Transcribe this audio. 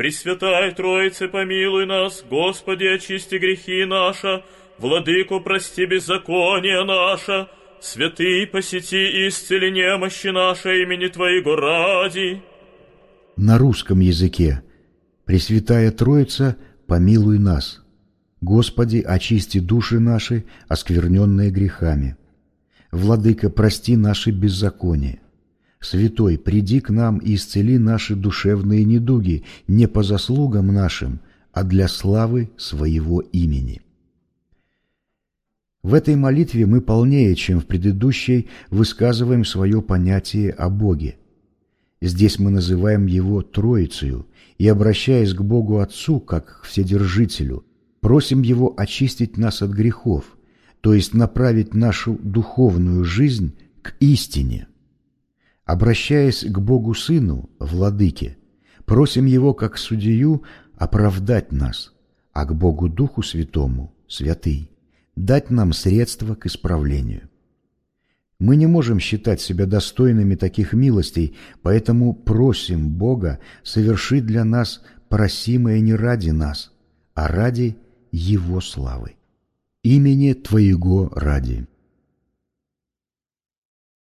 Пресвятая Троице, помилуй нас, Господи, очисти грехи наши, Владыку, прости беззаконие наше, Святый, посети и исцели немощи наши имени Твоего ради. На русском языке Пресвятая Троица, помилуй нас. Господи, очисти души наши, оскверненные грехами. Владыка, прости наши беззакония. Святой, приди к нам и исцели наши душевные недуги не по заслугам нашим, а для славы своего имени. В этой молитве мы полнее, чем в предыдущей, высказываем свое понятие о Боге. Здесь мы называем Его Троицею и, обращаясь к Богу Отцу, как к Вседержителю, просим Его очистить нас от грехов, то есть направить нашу духовную жизнь к истине. Обращаясь к Богу Сыну, Владыке, просим Его как судью оправдать нас, а к Богу Духу Святому, Святый, дать нам средства к исправлению. Мы не можем считать себя достойными таких милостей, поэтому просим Бога совершить для нас просимое не ради нас, а ради Его славы. Имени Твоего ради.